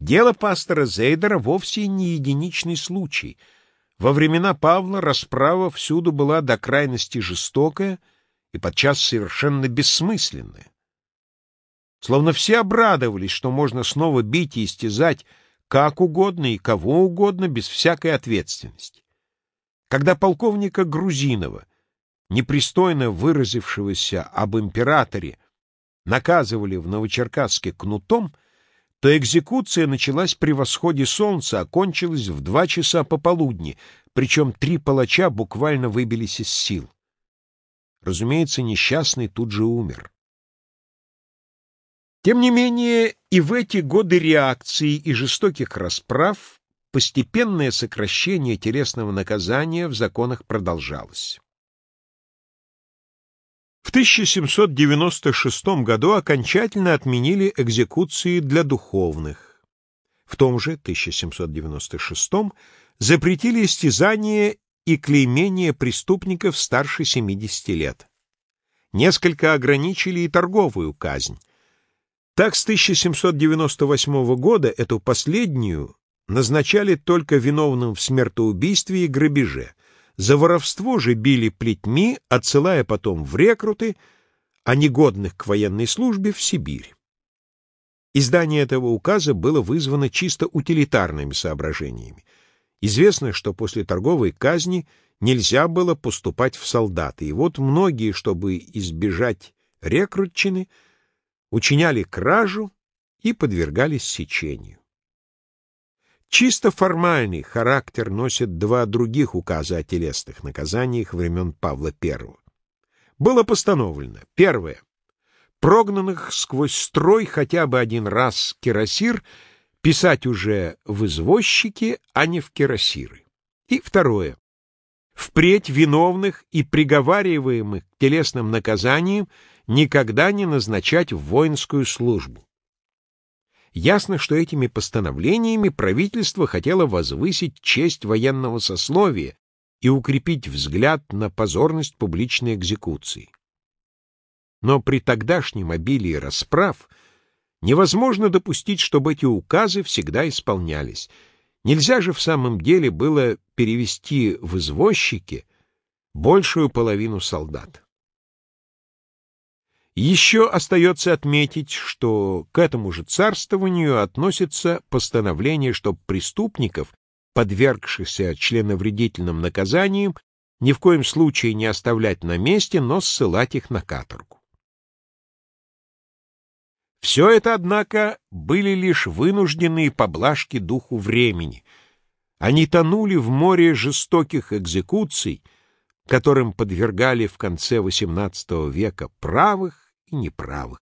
Дело пастора Зейдера вовсе не единичный случай. Во времена Павла расправа всюду была до крайности жестокая и подчас совершенно бессмысленная. Словно все обрадовались, что можно снова бить и истязать как угодно и кого угодно без всякой ответственности. Когда полковника Грузинова, непристойно выразившегося об императоре, наказывали в Новочеркасске кнутом, то экзекуция началась при восходе солнца, а кончилась в два часа пополудни, причем три палача буквально выбились из сил. Разумеется, несчастный тут же умер. Тем не менее, и в эти годы реакции и жестоких расправ постепенное сокращение телесного наказания в законах продолжалось. В 1796 году окончательно отменили экзекуции для духовных. В том же 1796 запретили истязание и клеймение преступников старше 70 лет. Несколько ограничили и торговую казнь. Так с 1798 года эту последнюю назначали только виновным в смертоубийстве и грабеже. За воровство же били плетьми, отсылая потом в рекруты, а негодных к военной службе в Сибирь. Издание этого указа было вызвано чисто утилитарными соображениями. Известно, что после торговой казни нельзя было поступать в солдаты, и вот многие, чтобы избежать рекрутчины, учиняли кражу и подвергались сечению. Чисто формальный характер носят два других указа о телесных наказаниях времен Павла I. Было постановлено, первое, прогнанных сквозь строй хотя бы один раз кирасир писать уже в извозчике, а не в кирасиры. И второе, впредь виновных и приговариваемых к телесным наказаниям никогда не назначать в воинскую службу. Ясно, что этими постановлениями правительство хотело возвысить честь военного сословия и укрепить взгляд на позорность публичной экзекуции. Но при тогдашнем обилии расправ невозможно допустить, чтобы эти указы всегда исполнялись. Нельзя же в самом деле было перевести в извозчики большую половину солдат. Еще остается отметить, что к этому же царствованию относится постановление, что преступников, подвергшихся членовредительным наказаниям, ни в коем случае не оставлять на месте, но ссылать их на каторгу. Все это, однако, были лишь вынужденные поблажки духу времени. Они тонули в море жестоких экзекуций, которым подвергали в конце XVIII века правых и неправых.